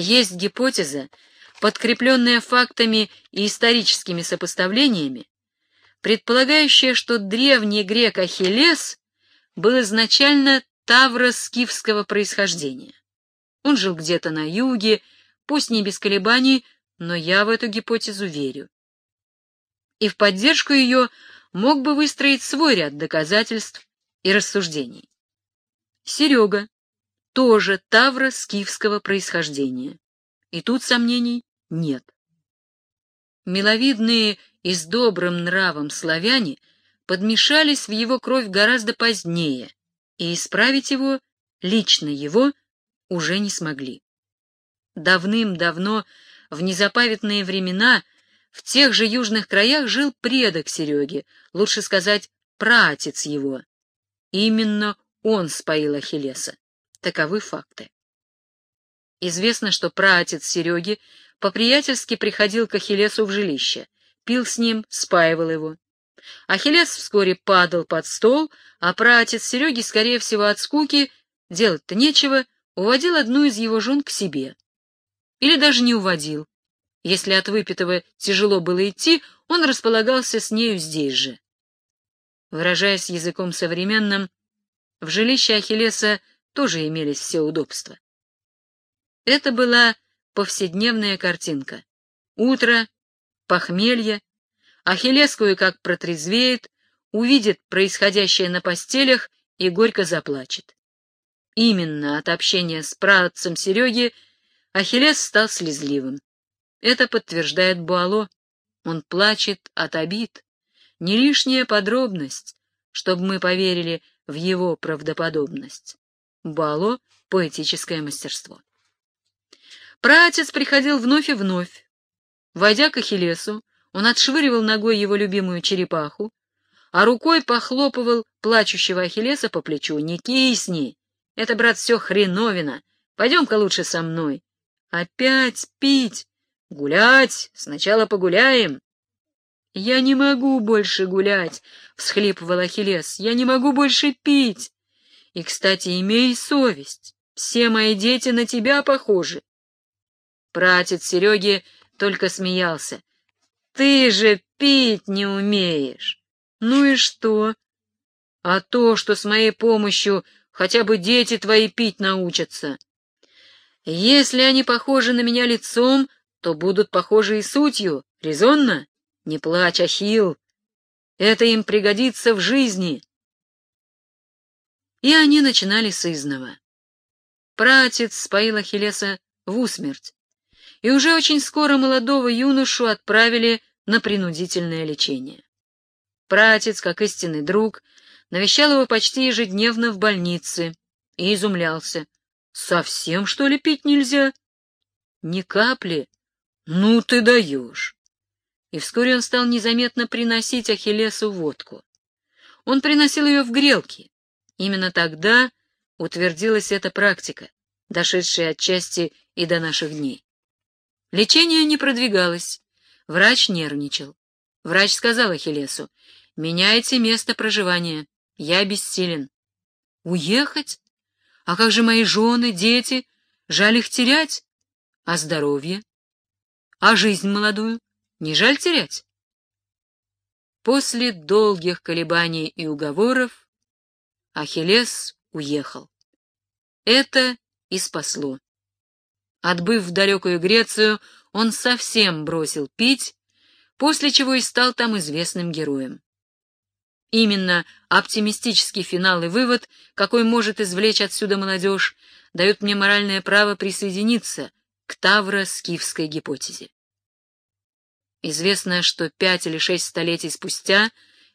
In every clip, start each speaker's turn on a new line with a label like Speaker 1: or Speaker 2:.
Speaker 1: Есть гипотеза, подкрепленная фактами и историческими сопоставлениями, предполагающая, что древний грек Ахиллес был изначально тавро-скифского происхождения. Он жил где-то на юге, пусть не без колебаний, но я в эту гипотезу верю. И в поддержку ее мог бы выстроить свой ряд доказательств и рассуждений. Серега тоже тавро-скифского происхождения, и тут сомнений нет. Миловидные и с добрым нравом славяне подмешались в его кровь гораздо позднее, и исправить его, лично его, уже не смогли. Давным-давно, в незапамятные времена, в тех же южных краях жил предок Сереги, лучше сказать, праотец его. Именно он споил Ахиллеса. Таковы факты. Известно, что праотец Сереги по-приятельски приходил к Ахиллесу в жилище, пил с ним, спаивал его. Ахиллес вскоре падал под стол, а праотец Сереги, скорее всего, от скуки, делать-то нечего, уводил одну из его жен к себе. Или даже не уводил. Если от выпитого тяжело было идти, он располагался с нею здесь же. Выражаясь языком современным, в жилище Ахиллеса тоже имелись все удобства. Это была повседневная картинка. Утро, похмелье, Ахиллес кое-как протрезвеет, увидит происходящее на постелях и горько заплачет. Именно от общения с праотцем Сереги Ахиллес стал слезливым. Это подтверждает Буало. Он плачет от обид. Не лишняя подробность, чтобы мы поверили в его правдоподобность. Буало — поэтическое мастерство. Праотец приходил вновь и вновь. Войдя к Ахиллесу, он отшвыривал ногой его любимую черепаху, а рукой похлопывал плачущего Ахиллеса по плечу. «Не кисни! Это, брат, все хреновина! Пойдем-ка лучше со мной!» «Опять пить! Гулять! Сначала погуляем!» «Я не могу больше гулять!» — всхлипывал Ахиллес. «Я не могу больше пить! И, кстати, имей совесть! Все мои дети на тебя похожи!» Пратец Сереги только смеялся. «Ты же пить не умеешь!» «Ну и что?» «А то, что с моей помощью хотя бы дети твои пить научатся. Если они похожи на меня лицом, то будут похожи и сутью. Резонно? Не плачь, Ахилл. Это им пригодится в жизни. И они начинали с изного. Пратец споил Ахиллеса в усмерть, и уже очень скоро молодого юношу отправили на принудительное лечение. Пратец, как истинный друг, навещал его почти ежедневно в больнице и изумлялся. «Совсем, что ли, пить нельзя?» «Ни капли. Ну ты даешь!» И вскоре он стал незаметно приносить Ахиллесу водку. Он приносил ее в грелки. Именно тогда утвердилась эта практика, дошедшая отчасти и до наших дней. Лечение не продвигалось. Врач нервничал. Врач сказал Ахиллесу, «Меняйте место проживания. Я бессилен». «Уехать? А как же мои жены, дети? Жаль их терять. А здоровье? А жизнь молодую? Не жаль терять?» После долгих колебаний и уговоров Ахиллес уехал. Это и спасло. Отбыв в далекую Грецию, он совсем бросил пить, после чего и стал там известным героем. Именно оптимистический финал и вывод, какой может извлечь отсюда молодежь, дают мне моральное право присоединиться к тавро-скифской гипотезе. Известно, что пять или шесть столетий спустя,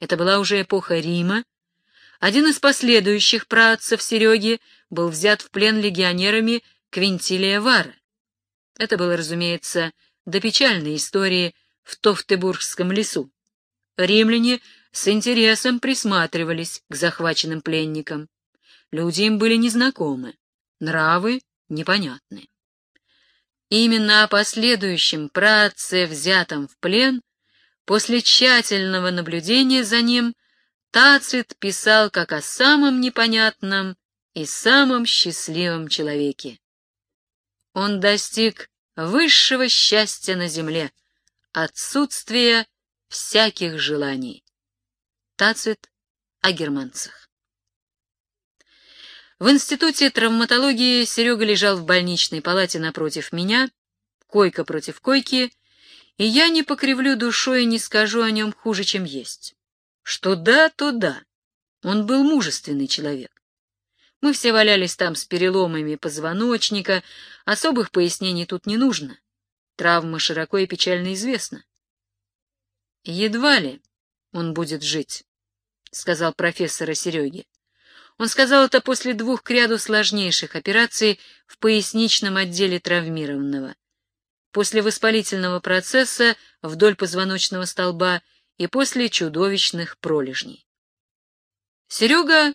Speaker 1: это была уже эпоха Рима, один из последующих праотцев Сереги был взят в плен легионерами Квинтилия Вара. Это было, разумеется, до печальной истории в Тофтебургском лесу. Римляне с интересом присматривались к захваченным пленникам. Люди им были незнакомы, нравы непонятны. Именно о последующем праотце, взятом в плен, после тщательного наблюдения за ним, Тацит писал как о самом непонятном и самом счастливом человеке. Он достиг высшего счастья на земле, отсутствия всяких желаний. Тацит о германцах. В институте травматологии Серега лежал в больничной палате напротив меня, койка против койки, и я не покривлю душой и не скажу о нем хуже, чем есть. Что да, то да. Он был мужественный человек. Мы все валялись там с переломами позвоночника, особых пояснений тут не нужно. Травма широко и печально известна. Едва ли он будет жить, — сказал профессор Сереге. Он сказал это после двух к ряду сложнейших операций в поясничном отделе травмированного, после воспалительного процесса вдоль позвоночного столба и после чудовищных пролежней. Серега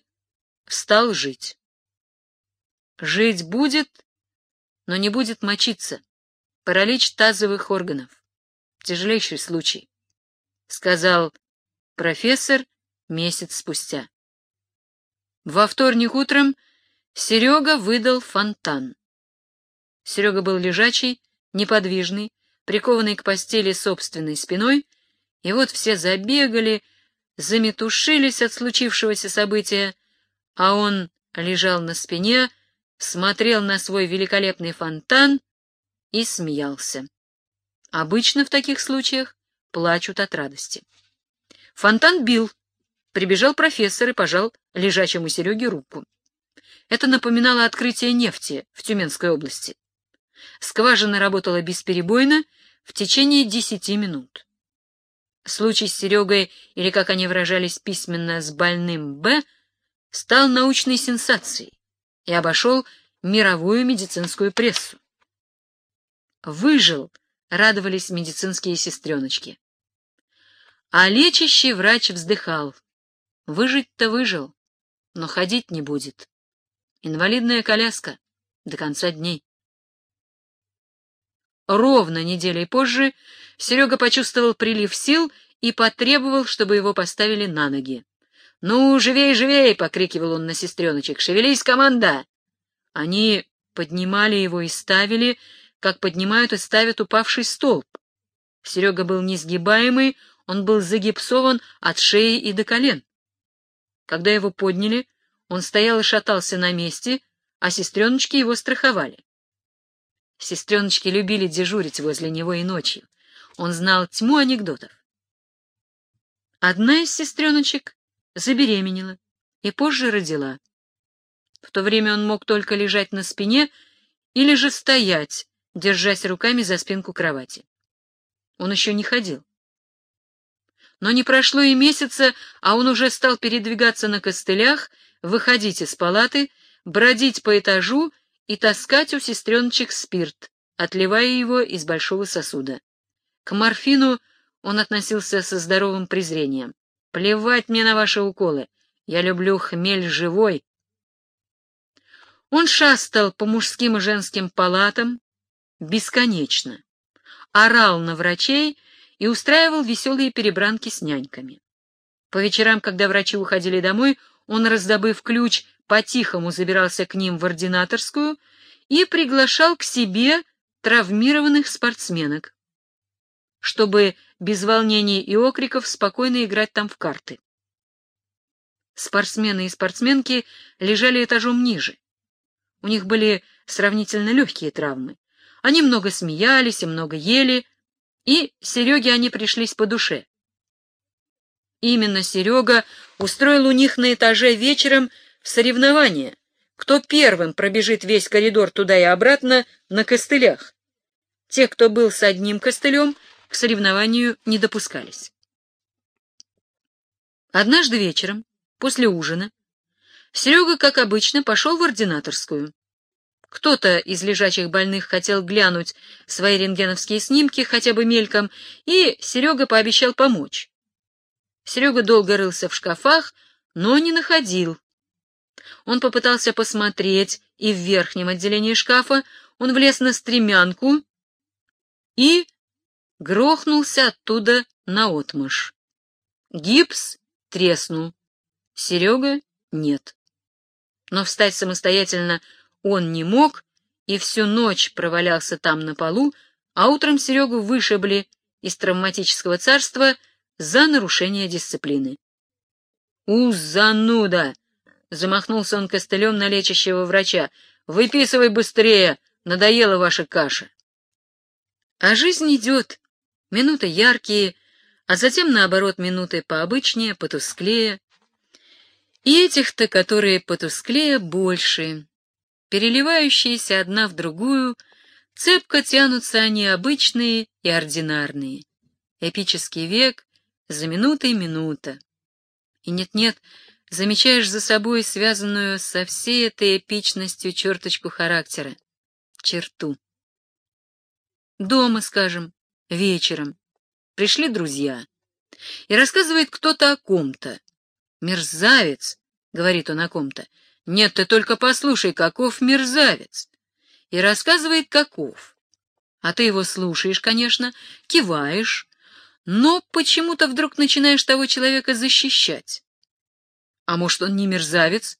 Speaker 1: стал жить. Жить будет, но не будет мочиться. Паралич тазовых органов. Тяжелейший случай, — сказал профессор месяц спустя. Во вторник утром Серега выдал фонтан. Серега был лежачий, неподвижный, прикованный к постели собственной спиной, и вот все забегали, заметушились от случившегося события, а он лежал на спине, смотрел на свой великолепный фонтан и смеялся. Обычно в таких случаях плачут от радости. Фонтан бил. Прибежал профессор и пожал лежачему Сереге руку. Это напоминало открытие нефти в Тюменской области. Скважина работала бесперебойно в течение десяти минут. Случай с Серегой, или, как они выражались письменно, с больным «Б», стал научной сенсацией и обошел мировую медицинскую прессу. Выжил, радовались медицинские сестреночки. А лечащий врач вздыхал. Выжить-то выжил, но ходить не будет. Инвалидная коляска до конца дней. Ровно неделей позже Серега почувствовал прилив сил и потребовал, чтобы его поставили на ноги. «Ну, живей, живей!» — покрикивал он на сестреночек. «Шевелись, команда!» Они поднимали его и ставили, как поднимают и ставят упавший столб. Серега был несгибаемый, он был загипсован от шеи и до колен. Когда его подняли, он стоял и шатался на месте, а сестреночки его страховали. Сестреночки любили дежурить возле него и ночью. Он знал тьму анекдотов. Одна из сестреночек забеременела и позже родила. В то время он мог только лежать на спине или же стоять, держась руками за спинку кровати. Он еще не ходил. Но не прошло и месяца, а он уже стал передвигаться на костылях, выходить из палаты, бродить по этажу и таскать у сестреночек спирт, отливая его из большого сосуда. К морфину он относился со здоровым презрением. Плевать мне на ваши уколы. Я люблю хмель живой. Он шастал по мужским и женским палатам бесконечно, орал на врачей и устраивал веселые перебранки с няньками. По вечерам, когда врачи уходили домой, он, раздобыв ключ, по-тихому забирался к ним в ординаторскую и приглашал к себе травмированных спортсменок, чтобы без волнений и окриков спокойно играть там в карты. Спортсмены и спортсменки лежали этажом ниже. У них были сравнительно легкие травмы. Они много смеялись и много ели, и Сереге они пришлись по душе. Именно Серега устроил у них на этаже вечером соревнование, кто первым пробежит весь коридор туда и обратно на костылях. Те, кто был с одним костылем, к соревнованию не допускались. Однажды вечером, после ужина, Серега, как обычно, пошел в ординаторскую. Кто-то из лежачих больных хотел глянуть свои рентгеновские снимки хотя бы мельком, и Серега пообещал помочь. Серега долго рылся в шкафах, но не находил. Он попытался посмотреть и в верхнем отделении шкафа, он влез на стремянку и грохнулся оттуда наотмашь. Гипс треснул. Серега — нет. Но встать самостоятельно он не мог и всю ночь провалялся там на полу, а утром Серегу вышибли из травматического царства за нарушение дисциплины. «У, зануда!» — замахнулся он костылем на лечащего врача. «Выписывай быстрее! Надоела ваша каша!» А жизнь идет. Минуты яркие, а затем, наоборот, минуты пообычнее, потусклее. И этих-то, которые потусклее, больше. Переливающиеся одна в другую, цепко тянутся они обычные и ординарные. Эпический век за минутой минута. И нет-нет, замечаешь за собой связанную со всей этой эпичностью черточку характера, черту. Дома, скажем, вечером. Пришли друзья. И рассказывает кто-то о ком-то. «Мерзавец», — говорит он о ком-то. «Нет, ты только послушай, каков мерзавец». И рассказывает, каков. А ты его слушаешь, конечно, киваешь, но почему-то вдруг начинаешь того человека защищать. А может, он не мерзавец?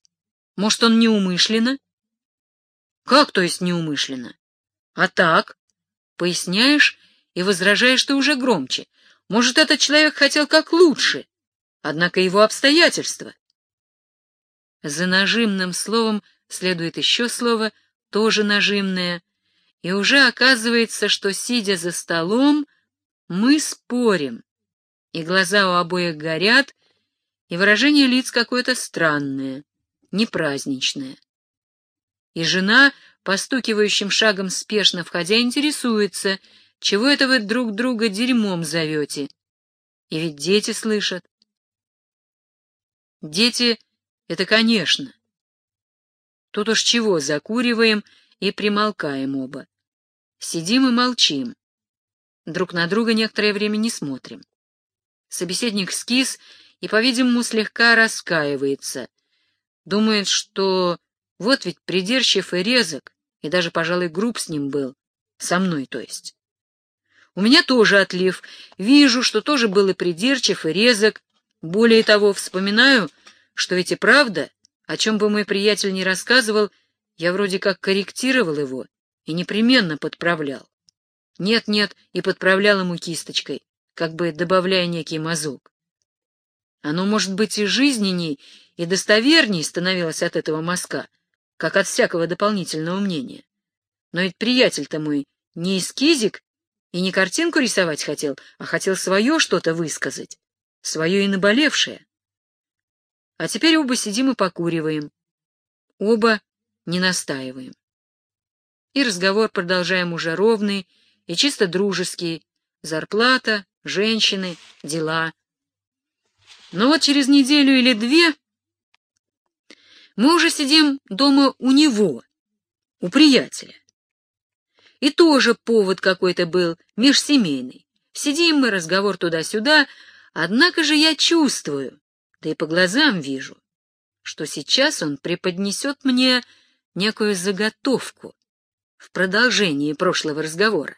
Speaker 1: Может, он неумышленно? Как, то есть, неумышленно? А так? Поясняешь и возражаешь ты уже громче. Может, этот человек хотел как лучше, однако его обстоятельства. За нажимным словом следует еще слово, тоже нажимное, и уже оказывается, что, сидя за столом, мы спорим, и глаза у обоих горят, и выражение лиц какое-то странное, непраздничное. И жена, постукивающим шагом спешно входя, интересуется, чего это вы друг друга дерьмом зовете. И ведь дети слышат. Дети — это конечно. Тут уж чего, закуриваем и примолкаем оба. Сидим и молчим. Друг на друга некоторое время не смотрим. Собеседник скис и, по-видимому, слегка раскаивается. Думает, что вот ведь придирчив и резок, и даже, пожалуй, груб с ним был. Со мной, то есть. У меня тоже отлив. Вижу, что тоже был и придирчив, и резок. Более того, вспоминаю, что ведь и правда, о чем бы мой приятель не рассказывал, я вроде как корректировал его и непременно подправлял. Нет-нет, и подправлял ему кисточкой, как бы добавляя некий мазок. Оно, может быть, и жизненней, и достоверней становилось от этого мазка, как от всякого дополнительного мнения. Но ведь приятель-то мой не эскизик и не картинку рисовать хотел, а хотел свое что-то высказать, свое и наболевшее. А теперь оба сидим и покуриваем. Оба не настаиваем. И разговор продолжаем уже ровный, и чисто дружеские. Зарплата, женщины, дела. Но вот через неделю или две мы уже сидим дома у него, у приятеля. И тоже повод какой-то был, межсемейный. Сидим мы, разговор туда-сюда, однако же я чувствую, да и по глазам вижу, что сейчас он преподнесет мне некую заготовку в продолжении прошлого разговора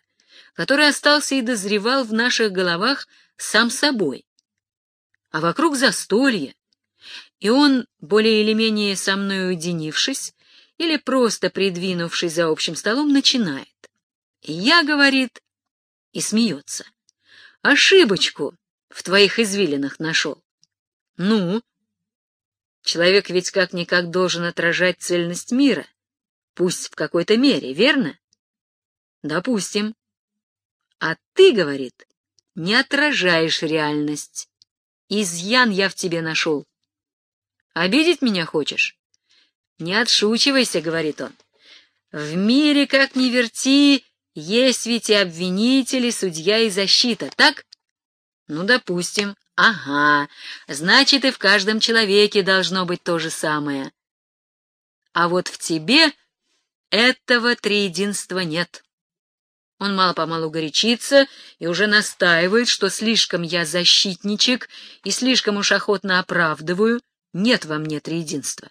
Speaker 1: который остался и дозревал в наших головах сам собой. А вокруг застолье, и он, более или менее со мной уединившись, или просто придвинувшись за общим столом, начинает. Я, говорит, и смеется. Ошибочку в твоих извилинах нашел. Ну? Человек ведь как-никак должен отражать цельность мира, пусть в какой-то мере, верно? Допустим. А ты, говорит, не отражаешь реальность. Изъян я в тебе нашел. Обидеть меня хочешь? Не отшучивайся, говорит он. В мире, как ни верти, есть ведь и обвинители, судья и защита, так? Ну, допустим. Ага, значит, и в каждом человеке должно быть то же самое. А вот в тебе этого триединства нет. Он мало-помалу горячится и уже настаивает, что слишком я защитничек и слишком уж охотно оправдываю, нет во мне триединства.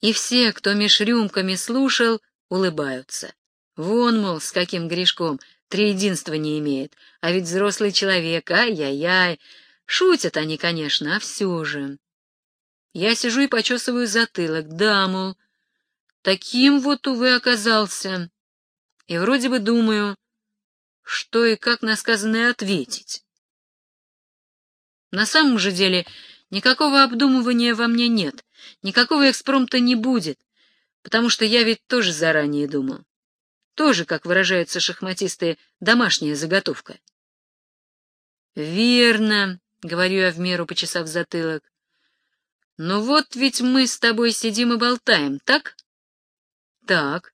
Speaker 1: И все, кто меж рюмками слушал, улыбаются. Вон, мол, с каким грешком, триединства не имеет, а ведь взрослый человек, ай-яй-яй. Шутят они, конечно, а все же. Я сижу и почесываю затылок, да, мол, таким вот, увы, оказался. И вроде бы думаю, что и как на сказанное ответить. На самом же деле никакого обдумывания во мне нет, никакого экспромта не будет, потому что я ведь тоже заранее думал. Тоже, как выражаются шахматисты, домашняя заготовка. «Верно», — говорю я в меру, почесав затылок. «Ну вот ведь мы с тобой сидим и болтаем, так?» «Так».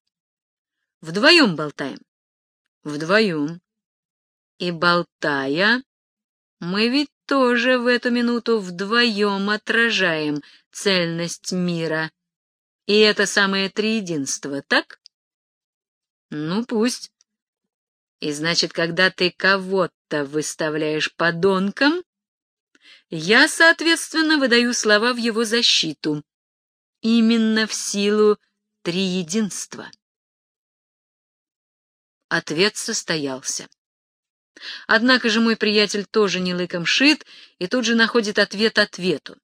Speaker 1: «Вдвоем болтаем?» «Вдвоем». «И болтая, мы ведь тоже в эту минуту вдвоем отражаем цельность мира. И это самое триединство, так?» «Ну, пусть». «И значит, когда ты кого-то выставляешь подонком, я, соответственно, выдаю слова в его защиту. Именно в силу триединства. Ответ состоялся. Однако же мой приятель тоже не лыком шит и тут же находит ответ ответу.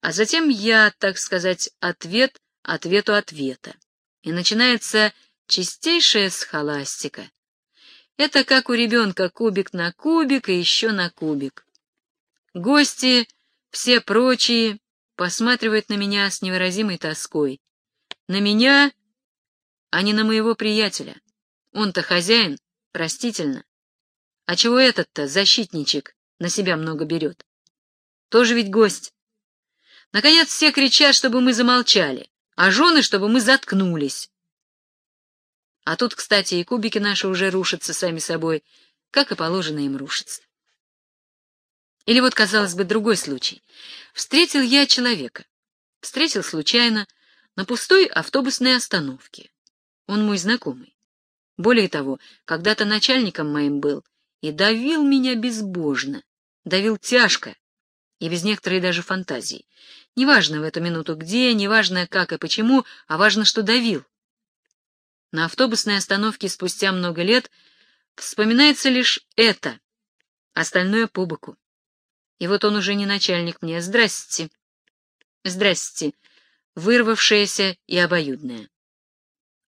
Speaker 1: А затем я, так сказать, ответ ответу ответа. И начинается чистейшая схоластика. Это как у ребенка кубик на кубик и еще на кубик. Гости, все прочие, посматривают на меня с невыразимой тоской. На меня, а не на моего приятеля. Он-то хозяин, простительно. А чего этот-то, защитничек, на себя много берет? Тоже ведь гость. Наконец все кричат, чтобы мы замолчали, а жены, чтобы мы заткнулись. А тут, кстати, и кубики наши уже рушатся сами собой, как и положено им рушиться. Или вот, казалось бы, другой случай. Встретил я человека. Встретил случайно на пустой автобусной остановке. Он мой знакомый. Более того, когда-то начальником моим был и давил меня безбожно, давил тяжко и без некоторой даже фантазии. Неважно в эту минуту где, неважно как и почему, а важно, что давил. На автобусной остановке спустя много лет вспоминается лишь это, остальное по боку. И вот он уже не начальник мне. Здрасте. Здрасте. Вырвавшаяся и обоюдная.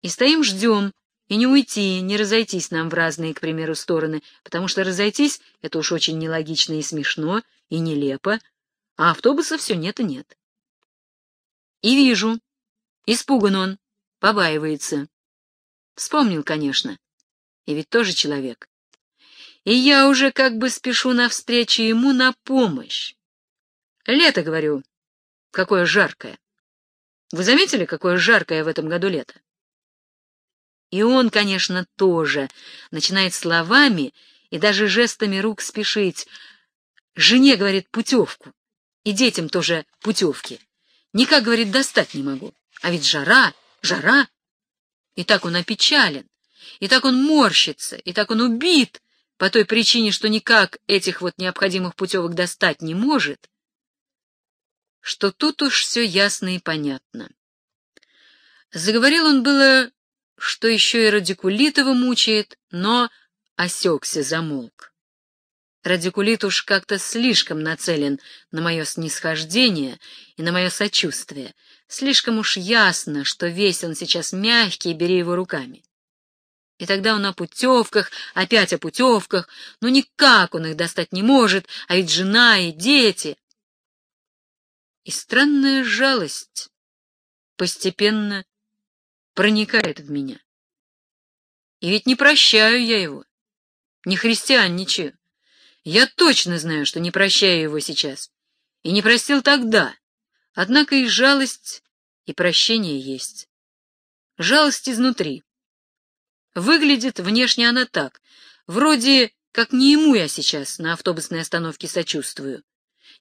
Speaker 1: И стоим ждем, и не уйти, не разойтись нам в разные, к примеру, стороны, потому что разойтись — это уж очень нелогично и смешно, и нелепо, а автобуса все нет и нет. И вижу. Испуган он, побаивается. Вспомнил, конечно. И ведь тоже человек и я уже как бы спешу навстречу ему на помощь. Лето, говорю, какое жаркое. Вы заметили, какое жаркое в этом году лето? И он, конечно, тоже начинает словами и даже жестами рук спешить. Жене, говорит, путевку. И детям тоже путевки. Никак, говорит, достать не могу. А ведь жара, жара. И так он опечален, и так он морщится, и так он убит, по той причине, что никак этих вот необходимых путевок достать не может, что тут уж все ясно и понятно. Заговорил он было, что еще и радикулитова мучает, но осекся, замолк. Радикулит уж как-то слишком нацелен на мое снисхождение и на мое сочувствие. Слишком уж ясно, что весь он сейчас мягкий, бери его руками. И тогда он о путевках, опять о путевках, но никак он их достать не может, а ведь жена и дети. И странная жалость постепенно проникает в меня. И ведь не прощаю я его, не христианничаю. Я точно знаю, что не прощаю его сейчас, и не простил тогда. Однако и жалость, и прощение есть. Жалость изнутри. Выглядит внешне она так, вроде как не ему я сейчас на автобусной остановке сочувствую,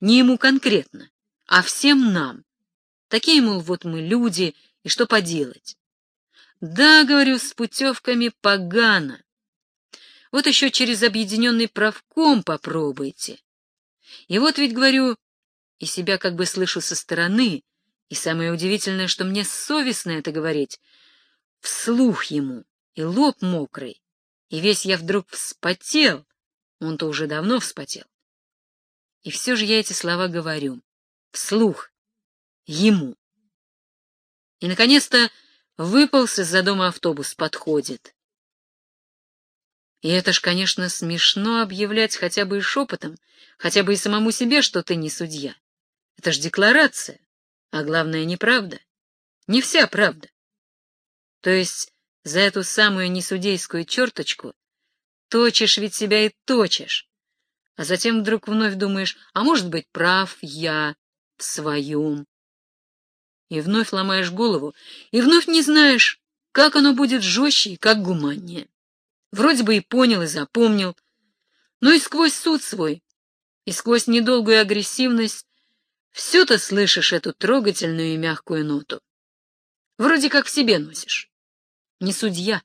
Speaker 1: не ему конкретно, а всем нам. Такие, мол, вот мы люди, и что поделать? Да, говорю, с путевками погано. Вот еще через объединенный правком попробуйте. И вот ведь, говорю, и себя как бы слышу со стороны, и самое удивительное, что мне совестно это говорить, вслух ему и лоб мокрый, и весь я вдруг вспотел, он-то уже давно вспотел. И все же я эти слова говорю, вслух, ему. И, наконец-то, выполз из-за дома автобус, подходит. И это ж, конечно, смешно объявлять хотя бы и шепотом, хотя бы и самому себе, что ты не судья. Это ж декларация, а главное, неправда. Не вся правда. То есть за эту самую несудейскую черточку точишь ведь себя и точишь, а затем вдруг вновь думаешь, а может быть, прав я в своем. И вновь ломаешь голову, и вновь не знаешь, как оно будет жестче и как гуманнее. Вроде бы и понял, и запомнил, но и сквозь суд свой, и сквозь недолгую агрессивность все-то слышишь эту трогательную и мягкую ноту. Вроде как в себе носишь. Не судья,